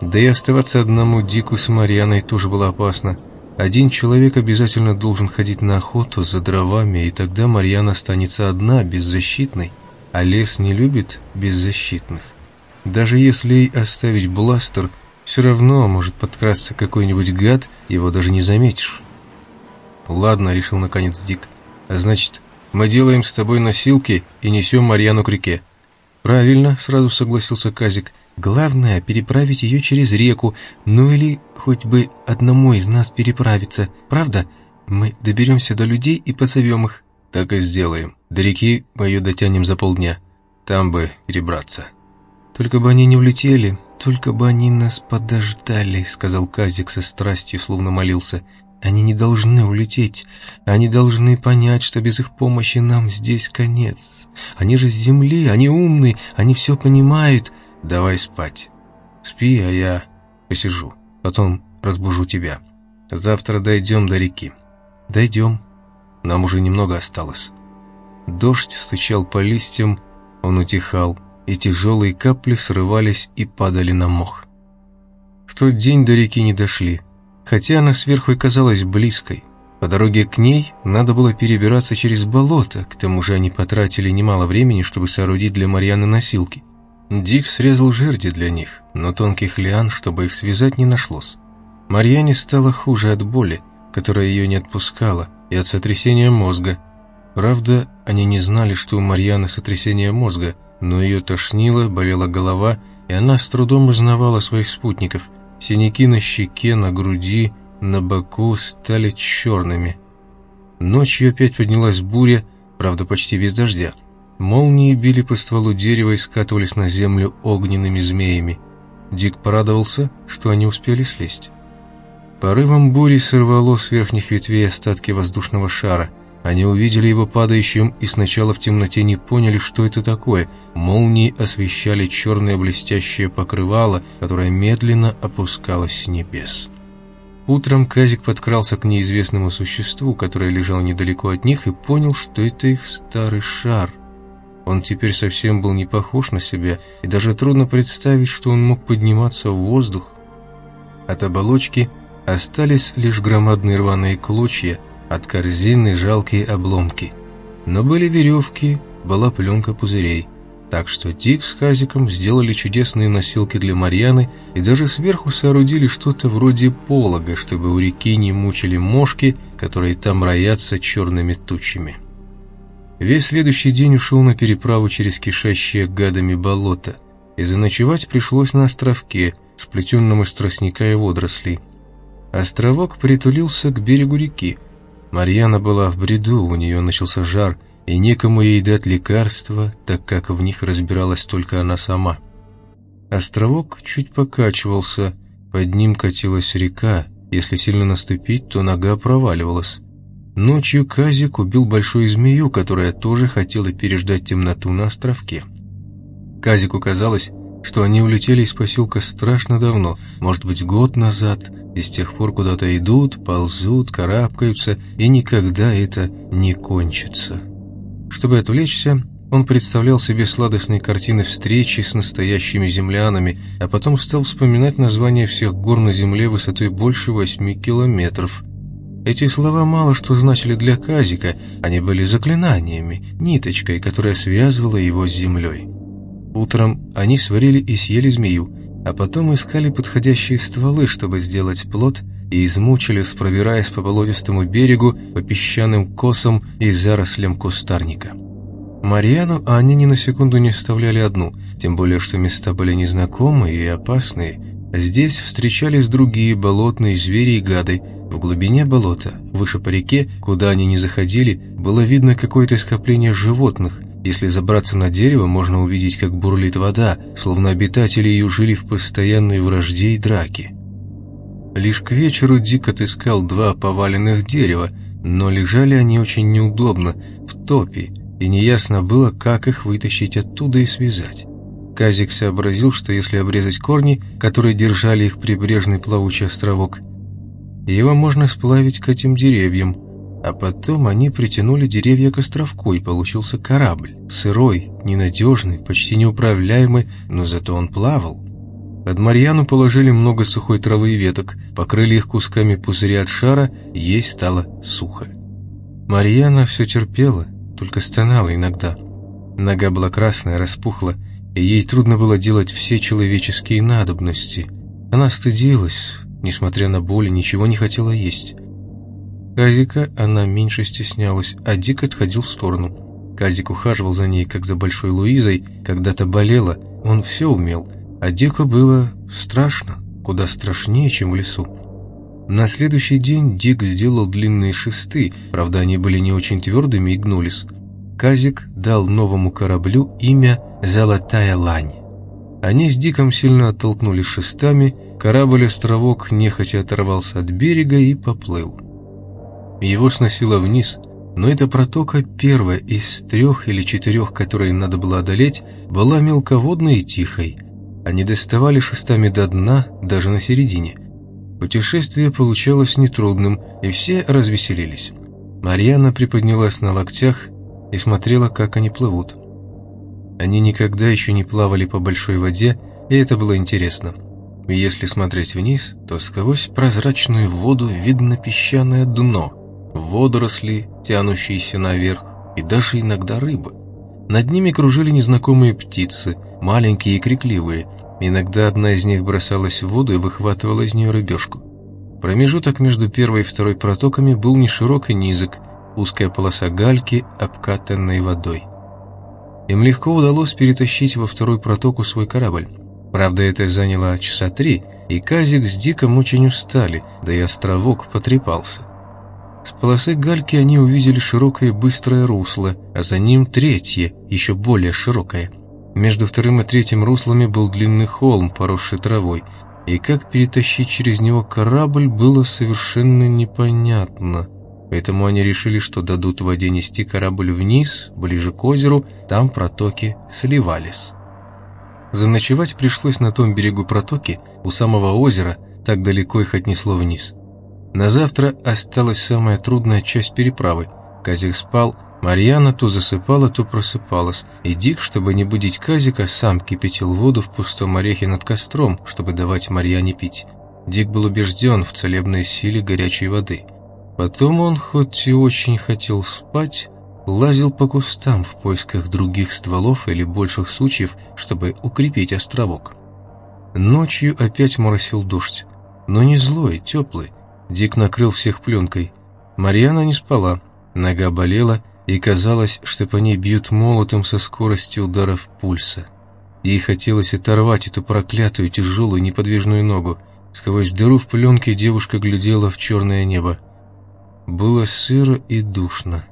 Да и оставаться одному Дику с Марьяной тоже было опасно. Один человек обязательно должен ходить на охоту за дровами, и тогда Марьяна останется одна, беззащитной. А лес не любит беззащитных. Даже если ей оставить бластер, все равно может подкрасться какой-нибудь гад, его даже не заметишь. «Ладно», — решил наконец Дик. «А значит, мы делаем с тобой носилки и несем Марьяну к реке». «Правильно», — сразу согласился Казик. Главное — переправить ее через реку, ну или хоть бы одному из нас переправиться, правда? Мы доберемся до людей и позовем их». «Так и сделаем. До реки мы ее дотянем за полдня. Там бы перебраться». «Только бы они не улетели, только бы они нас подождали», — сказал Казик со страстью, словно молился. «Они не должны улететь. Они должны понять, что без их помощи нам здесь конец. Они же с земли, они умные, они все понимают». «Давай спать. Спи, а я посижу. Потом разбужу тебя. Завтра дойдем до реки». «Дойдем. Нам уже немного осталось». Дождь стучал по листьям, он утихал, и тяжелые капли срывались и падали на мох. В тот день до реки не дошли, хотя она сверху и казалась близкой. По дороге к ней надо было перебираться через болото, к тому же они потратили немало времени, чтобы соорудить для Марьяны носилки. Дик срезал жерди для них, но тонких лиан, чтобы их связать, не нашлось. Марьяне стало хуже от боли, которая ее не отпускала, и от сотрясения мозга. Правда, они не знали, что у Марьяны сотрясение мозга, но ее тошнило, болела голова, и она с трудом узнавала своих спутников. Синяки на щеке, на груди, на боку стали черными. Ночью опять поднялась буря, правда, почти без дождя. Молнии били по стволу дерева и скатывались на землю огненными змеями. Дик порадовался, что они успели слезть. Порывом бури сорвало с верхних ветвей остатки воздушного шара. Они увидели его падающим и сначала в темноте не поняли, что это такое. Молнии освещали черное блестящее покрывало, которое медленно опускалось с небес. Утром Казик подкрался к неизвестному существу, которое лежало недалеко от них, и понял, что это их старый шар – он теперь совсем был не похож на себя, и даже трудно представить, что он мог подниматься в воздух. От оболочки остались лишь громадные рваные клочья, от корзины жалкие обломки. Но были веревки, была пленка пузырей. Так что Дик с Хазиком сделали чудесные носилки для Марьяны и даже сверху соорудили что-то вроде полога, чтобы у реки не мучили мошки, которые там роятся черными тучами. Весь следующий день ушел на переправу через кишащее гадами болото, и заночевать пришлось на островке, сплетенном из тростника и водорослей. Островок притулился к берегу реки. Марьяна была в бреду, у нее начался жар, и некому ей дать лекарства, так как в них разбиралась только она сама. Островок чуть покачивался, под ним катилась река, если сильно наступить, то нога проваливалась. Ночью Казик убил большую змею, которая тоже хотела переждать темноту на островке. Казику казалось, что они улетели из поселка страшно давно, может быть, год назад, и с тех пор куда-то идут, ползут, карабкаются, и никогда это не кончится. Чтобы отвлечься, он представлял себе сладостные картины встречи с настоящими землянами, а потом стал вспоминать названия всех гор на земле высотой больше восьми километров – эти слова мало что значили для Казика, они были заклинаниями, ниточкой, которая связывала его с землей. Утром они сварили и съели змею, а потом искали подходящие стволы, чтобы сделать плод, и измучились, пробираясь по болотистому берегу, по песчаным косам и зарослям кустарника. Марьяну они ни на секунду не оставляли одну, тем более что места были незнакомые и опасные. Здесь встречались другие болотные звери и гады, в глубине болота, выше по реке, куда они не заходили, было видно какое-то скопление животных. Если забраться на дерево, можно увидеть, как бурлит вода, словно обитатели ее жили в постоянной вражде и драке. Лишь к вечеру Дик отыскал два поваленных дерева, но лежали они очень неудобно, в топе, и неясно было, как их вытащить оттуда и связать. Казик сообразил, что если обрезать корни, которые держали их прибрежный плавучий островок, его можно сплавить к этим деревьям, а потом они притянули деревья к островку, и получился корабль. Сырой, ненадежный, почти неуправляемый, но зато он плавал. Под Марьяну положили много сухой травы и веток, покрыли их кусками пузыря от шара, есть стало сухо. Марьяна все терпела, только стонала иногда. Нога была красная, распухла, и ей трудно было делать все человеческие надобности. Она стыдилась, Несмотря на боль, ничего не хотела есть. Казика она меньше стеснялась, а Дик отходил в сторону. Казик ухаживал за ней, как за большой Луизой, когда-то болела, он все умел, а Дику было страшно, куда страшнее, чем в лесу. На следующий день Дик сделал длинные шесты, правда, они были не очень твердыми и гнулись. Казик дал новому кораблю имя «Золотая лань». Они с Диком сильно оттолкнулись шестами, Корабль-островок нехотя оторвался от берега и поплыл. Его сносило вниз, но эта протока, первая из трех или четырех, которые надо было одолеть, была мелководной и тихой. Они доставали шестами до дна, даже на середине. Путешествие получалось нетрудным, и все развеселились. Марьяна приподнялась на локтях и смотрела, как они плывут. Они никогда еще не плавали по большой воде, и это было интересно. Если смотреть вниз, то сквозь прозрачную воду видно песчаное дно, водоросли, тянущиеся наверх, и даже иногда рыбы. Над ними кружили незнакомые птицы, маленькие и крикливые. Иногда одна из них бросалась в воду и выхватывала из нее рыбешку. Промежуток между первой и второй протоками был не широк и низок, узкая полоса гальки, обкатанной водой. Им легко удалось перетащить во вторую протоку свой корабль. Правда, это заняло часа три, и Казик с Диком очень устали, да и островок потрепался. С полосы гальки они увидели широкое быстрое русло, а за ним третье, еще более широкое. Между вторым и третьим руслами был длинный холм, поросший травой, и как перетащить через него корабль было совершенно непонятно. Поэтому они решили, что дадут воде нести корабль вниз, ближе к озеру, там протоки сливались. Заночевать пришлось на том берегу протоки, у самого озера, так далеко их отнесло вниз. На завтра осталась самая трудная часть переправы. Казик спал, Марьяна то засыпала, то просыпалась, и Дик, чтобы не будить Казика, сам кипятил воду в пустом орехе над костром, чтобы давать Марьяне пить. Дик был убежден в целебной силе горячей воды. Потом он, хоть и очень хотел спать, лазил по кустам в поисках других стволов или больших сучьев, чтобы укрепить островок. Ночью опять моросил дождь, но не злой, теплый, Дик накрыл всех пленкой. Марьяна не спала, нога болела, и казалось, что по ней бьют молотом со скоростью ударов пульса. Ей хотелось оторвать эту проклятую, тяжелую, неподвижную ногу. Сквозь дыру в пленке девушка глядела в черное небо. Было сыро и душно.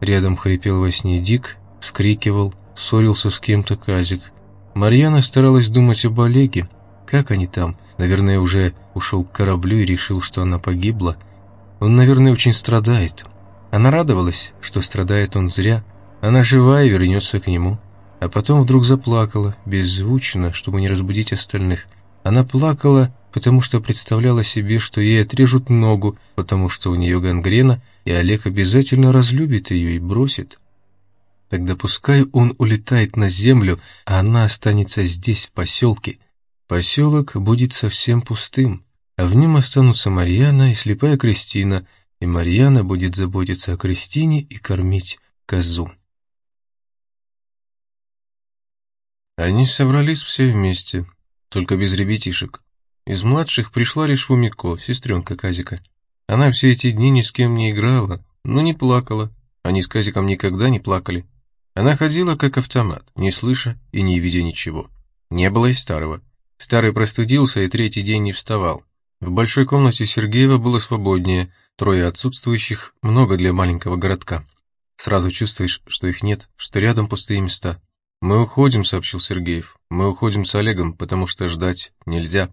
Рядом хрипел во сне Дик, вскрикивал, ссорился с кем-то Казик. Марьяна старалась думать об Олеге. Как они там? Наверное, уже ушел к кораблю и решил, что она погибла. Он, наверное, очень страдает. Она радовалась, что страдает он зря. Она жива и вернется к нему. А потом вдруг заплакала, беззвучно, чтобы не разбудить остальных. Она плакала, потому что представляла себе, что ей отрежут ногу, потому что у нее гангрена, и Олег обязательно разлюбит ее и бросит. Тогда пускай он улетает на землю, а она останется здесь, в поселке, Поселок будет совсем пустым, а в нем останутся Марьяна и слепая Кристина, и Марьяна будет заботиться о Кристине и кормить козу. Они собрались все вместе, только без ребятишек. Из младших пришла лишь Фумико, сестренка Казика. Она все эти дни ни с кем не играла, но не плакала. Они с Казиком никогда не плакали. Она ходила как автомат, не слыша и не видя ничего. Не было и старого. Старый простудился и третий день не вставал. В большой комнате Сергеева было свободнее, трое отсутствующих, много для маленького городка. Сразу чувствуешь, что их нет, что рядом пустые места. «Мы уходим», — сообщил Сергеев. «Мы уходим с Олегом, потому что ждать нельзя».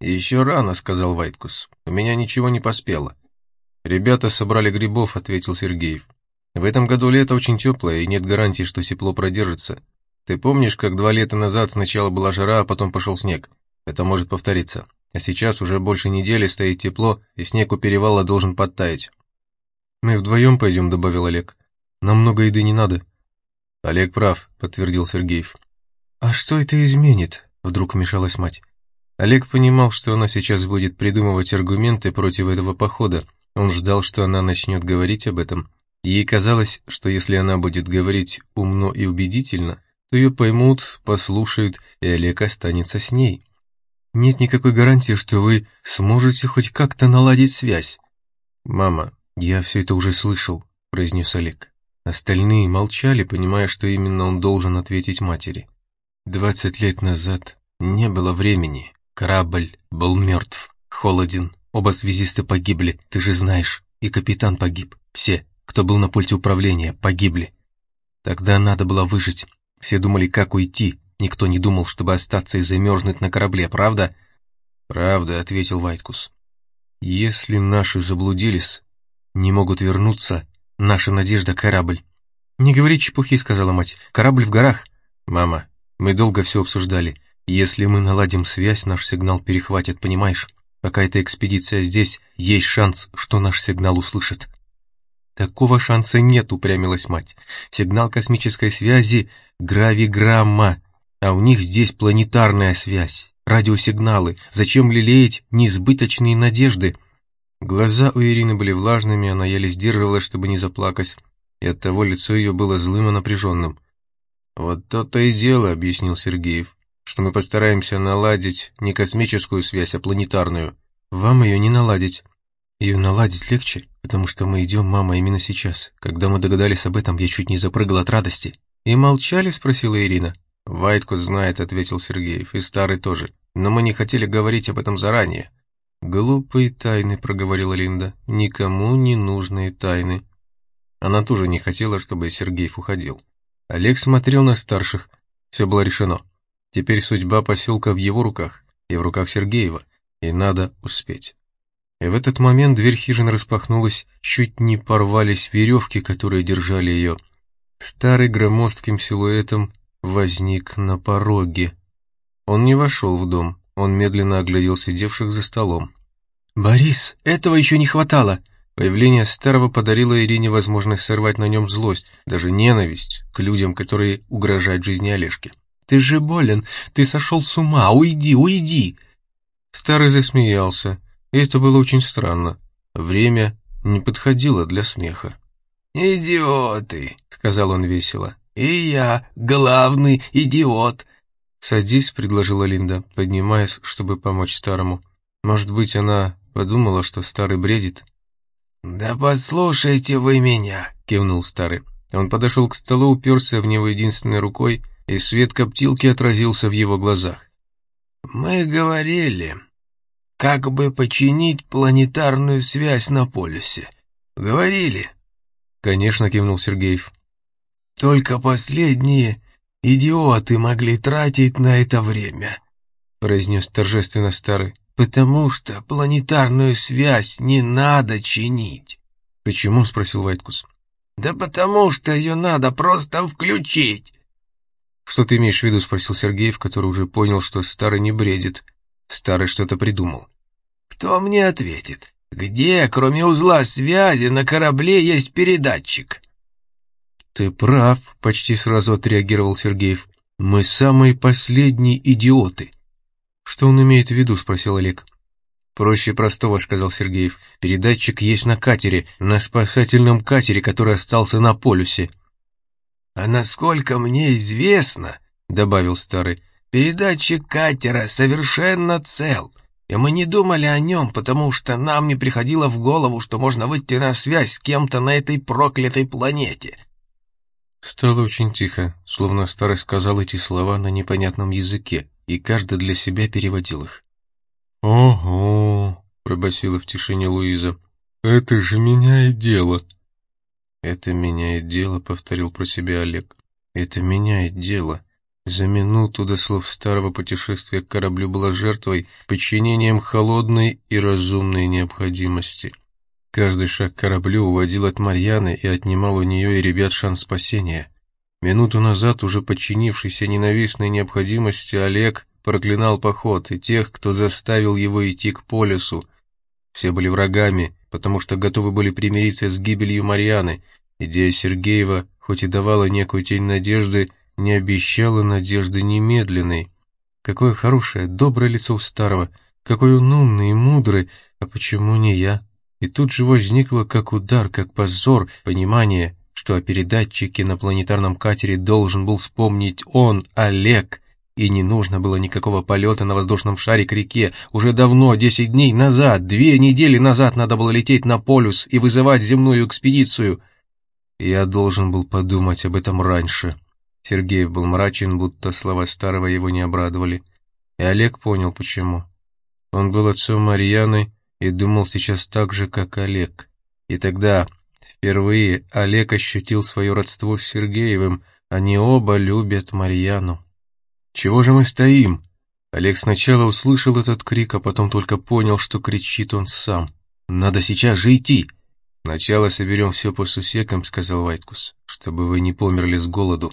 «Еще рано», — сказал Вайткус. «У меня ничего не поспело». «Ребята собрали грибов», — ответил Сергеев. «В этом году лето очень теплое, и нет гарантии, что тепло продержится. Ты помнишь, как два лета назад сначала была жара, а потом пошел снег? Это может повториться. А сейчас уже больше недели стоит тепло, и снег у перевала должен подтаять. «Мы вдвоем пойдем», — добавил Олег. «Нам много еды не надо». «Олег прав», — подтвердил Сергеев. «А что это изменит?» — вдруг вмешалась мать. Олег понимал, что она сейчас будет придумывать аргументы против этого похода. Он ждал, что она начнет говорить об этом. Ей казалось, что если она будет говорить умно и убедительно, то ее поймут, послушают, и Олег останется с ней. Нет никакой гарантии, что вы сможете хоть как-то наладить связь. «Мама, я все это уже слышал», — произнес Олег. Остальные молчали, понимая, что именно он должен ответить матери. Двадцать лет назад не было времени. Корабль был мертв, холоден. Оба связиста погибли, ты же знаешь. И капитан погиб. Все, кто был на пульте управления, погибли. Тогда надо было выжить, все думали, как уйти. Никто не думал, чтобы остаться и замерзнуть на корабле, правда? Правда, ответил Вайткус. Если наши заблудились, не могут вернуться, наша надежда — корабль. Не говори чепухи, сказала мать. Корабль в горах. Мама, мы долго все обсуждали. Если мы наладим связь, наш сигнал перехватит, понимаешь? Пока эта экспедиция здесь, есть шанс, что наш сигнал услышат. Такого шанса нет, упрямилась мать. Сигнал космической связи — гравиграмма, а у них здесь планетарная связь, радиосигналы. Зачем лелеять неизбыточные надежды? Глаза у Ирины были влажными, она еле сдерживалась, чтобы не заплакать, и оттого лицо ее было злым и напряженным. Вот то-то и дело, объяснил Сергеев, что мы постараемся наладить не космическую связь, а планетарную. Вам ее не наладить. Ее наладить легче, потому что мы идем, мама, именно сейчас. Когда мы догадались об этом, я чуть не запрыгал от радости. И молчали, спросила Ирина. Вайтку знает, ответил Сергеев, и старый тоже. Но мы не хотели говорить об этом заранее. «Глупые тайны», — проговорила Линда, — «никому не нужные тайны». Она тоже не хотела, чтобы Сергеев уходил. Олег смотрел на старших. Все было решено. Теперь судьба поселка в его руках и в руках Сергеева, и надо успеть. И в этот момент дверь хижины распахнулась, чуть не порвались веревки, которые держали ее. Старый громоздким силуэтом возник на пороге. Он не вошел в дом, он медленно оглядел сидевших за столом. «Борис, этого еще не хватало!» Появление старого подарило Ирине возможность сорвать на нем злость, даже ненависть к людям, которые угрожают жизни Олежки. «Ты же болен, ты сошел с ума, уйди, уйди!» Старый засмеялся, и это было очень странно. Время не подходило для смеха. «Идиоты!» — сказал он весело. «И я главный идиот!» «Садись», — предложила Линда, поднимаясь, чтобы помочь старому. Может быть, она подумала, что старый бредит? «Да послушайте вы меня», — кивнул старый. Он подошел к столу, уперся в него единственной рукой, и свет коптилки отразился в его глазах. «Мы говорили, как бы починить планетарную связь на полюсе. Говорили?» «Конечно», — кивнул Сергеев. «Только последние идиоты могли тратить на это время», — произнес торжественно старый, «потому что планетарную связь не надо чинить». «Почему?» — спросил Вайткус. «Да потому что ее надо просто включить». «Что ты имеешь в виду?» — спросил Сергеев, который уже понял, что старый не бредит. Старый что-то придумал. «Кто мне ответит? Где, кроме узла связи, на корабле есть передатчик?» «Ты прав», — почти сразу отреагировал Сергеев. «Мы самые последние идиоты». «Что он имеет в виду?» — спросил Олег. «Проще простого», — сказал Сергеев. «Передатчик есть на катере, на спасательном катере, который остался на полюсе». «А насколько мне известно», — добавил старый, — «передатчик катера совершенно цел, и мы не думали о нем, потому что нам не приходило в голову, что можно выйти на связь с кем-то на этой проклятой планете». Стало очень тихо, словно старый сказал эти слова на непонятном языке, и каждый для себя переводил их. «Ого!» — пробасила в тишине Луиза. «Это же меняет дело!» «Это меняет дело», — повторил про себя Олег. «Это меняет дело». За минуту до слов старого путешествия к кораблю была жертвой подчинением холодной и разумной необходимости. Каждый шаг к кораблю уводил от Марьяны и отнимал у нее и ребят шанс спасения. Минуту назад, уже подчинившийся ненавистной необходимости, Олег проклинал поход и тех, кто заставил его идти к полюсу. Все были врагами, потому что готовы были примириться с гибелью Марьяны. Идея Сергеева, хоть и давала некую тень надежды, не обещала надежды немедленной. Какое хорошее, доброе лицо у старого, какой он умный и мудрый, а почему не я? И тут же возникло как удар, как позор, понимание, что о передатчике на планетарном катере должен был вспомнить он, Олег, и не нужно было никакого полета на воздушном шаре к реке. Уже давно, десять дней назад, две недели назад надо было лететь на полюс и вызывать земную экспедицию. Я должен был подумать об этом раньше. Сергеев был мрачен, будто слова старого его не обрадовали. И Олег понял, почему. Он был отцом Марьяны, и думал сейчас так же, как Олег. И тогда, впервые, Олег ощутил свое родство с Сергеевым, они оба любят Марьяну. «Чего же мы стоим?» Олег сначала услышал этот крик, а потом только понял, что кричит он сам. «Надо сейчас же идти!» «Сначала соберем все по сусекам», — сказал Вайткус, «чтобы вы не померли с голоду».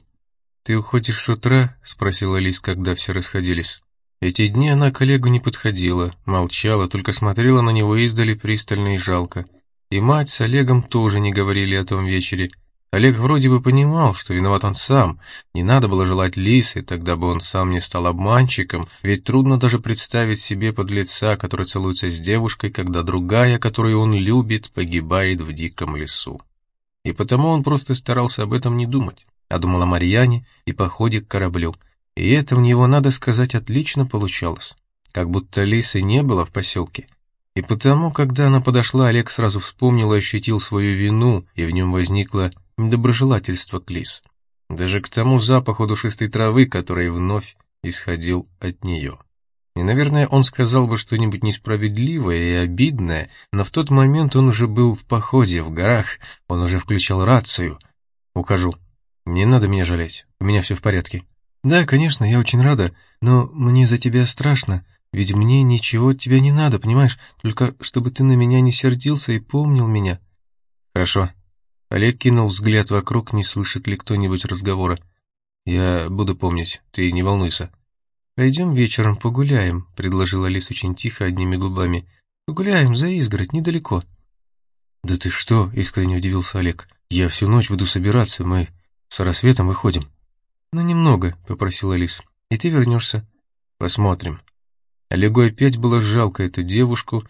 «Ты уходишь с утра?» — спросила Лис, когда все расходились. Эти дни она к Олегу не подходила, молчала, только смотрела на него издали пристально и жалко. И мать с Олегом тоже не говорили о том вечере. Олег вроде бы понимал, что виноват он сам. Не надо было желать Лисы, тогда бы он сам не стал обманщиком, ведь трудно даже представить себе подлеца, который целуется с девушкой, когда другая, которую он любит, погибает в диком лесу. И потому он просто старался об этом не думать. А думал о Марьяне и походе к кораблю. И это у него, надо сказать, отлично получалось. Как будто Лисы не было в поселке. И потому, когда она подошла, Олег сразу вспомнил и ощутил свою вину, и в нем возникло недоброжелательство к Лис. Даже к тому запаху душистой травы, который вновь исходил от нее. И, наверное, он сказал бы что-нибудь несправедливое и обидное, но в тот момент он уже был в походе, в горах, он уже включал рацию. «Ухожу. Не надо меня жалеть, у меня все в порядке». «Да, конечно, я очень рада, но мне за тебя страшно, ведь мне ничего от тебя не надо, понимаешь, только чтобы ты на меня не сердился и помнил меня». «Хорошо». Олег кинул взгляд вокруг, не слышит ли кто-нибудь разговора. «Я буду помнить, ты не волнуйся». «Пойдем вечером погуляем», — предложила Лис очень тихо, одними губами. «Погуляем за изгородь, недалеко». «Да ты что?» — искренне удивился Олег. «Я всю ночь буду собираться, мы с рассветом выходим». «Ну, немного», — попросила Лис. «И ты вернешься». «Посмотрим». Олегу опять было жалко эту девушку,